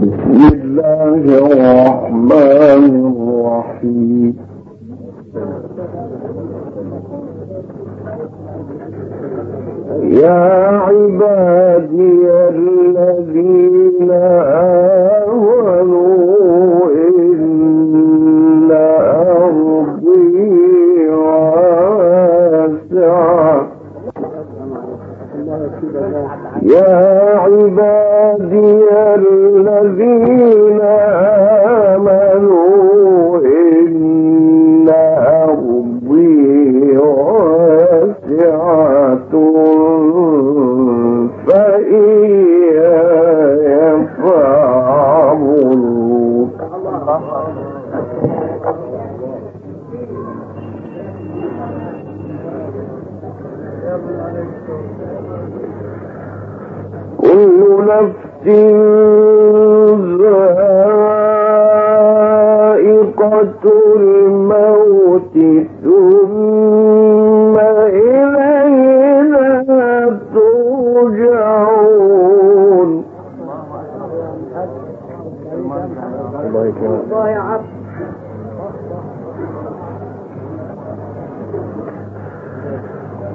بسم الله الرحمن الرحيم. يا عبادي الذين يا عبادي الذين آمنوا إن أرضي واسعة فإياي فاعبدون كل نفس ذائقة الموت ثم إلينا ترجعون.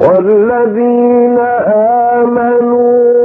والذين آمنوا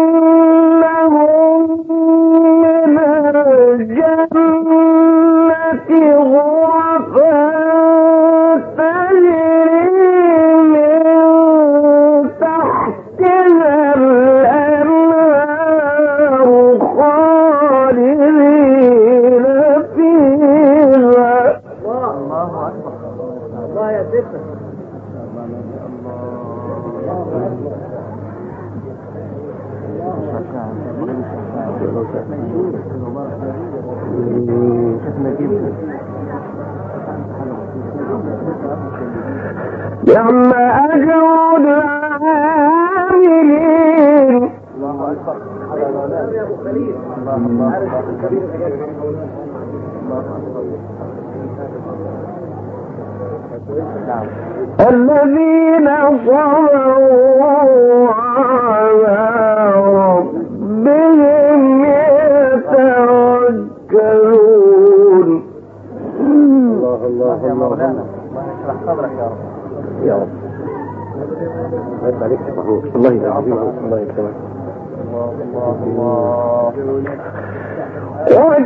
يوم أجر العاملين الذين صبروا على يا مولانا صدرك يا رب. يا رب. الله عليك يا محمود الله يكرمك الله الله. الله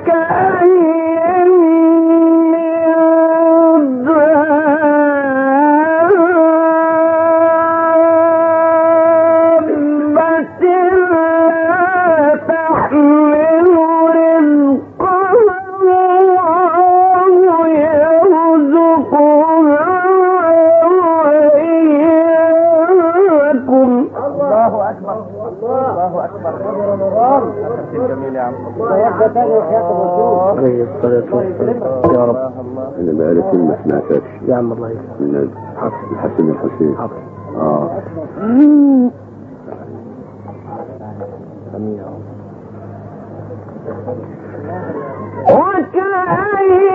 يا رب انا أنا بقالي كلمة سمعتهاش يا عم الله يسلمك من الحسن الحسين اه وكأي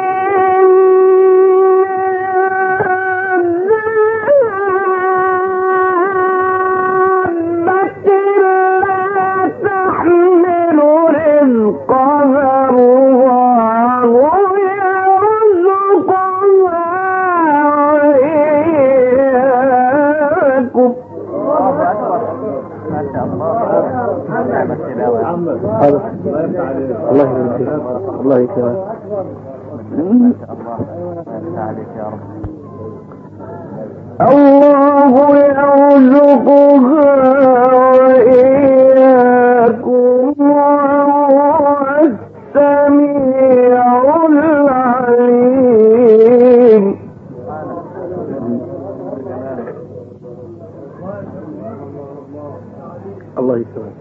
الله اكبر الله يسلمك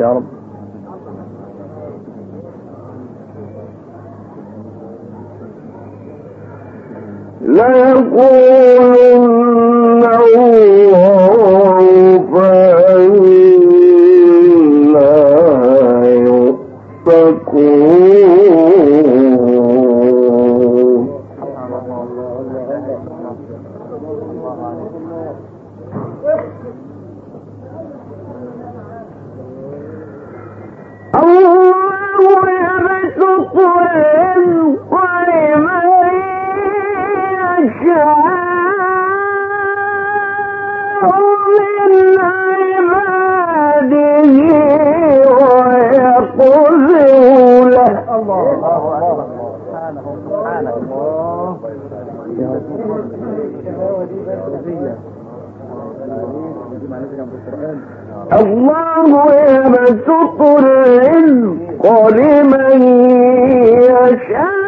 يا رب. لا يقولون الله يبسط الرزق لمن يشاء